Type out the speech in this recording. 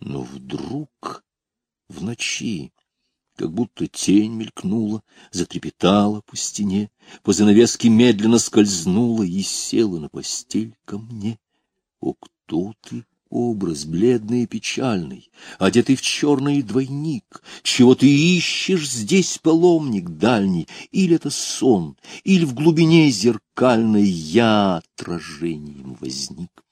Но вдруг в ночи, как будто тень мелькнула, затрепетала по стене, по занавеске медленно скользнула и села на постель ко мне. О, кто ты? Образ бледный и печальный, одетый в черный двойник. Чего ты ищешь здесь, паломник дальний? Или это сон, или в глубине зеркальной я отражением возник?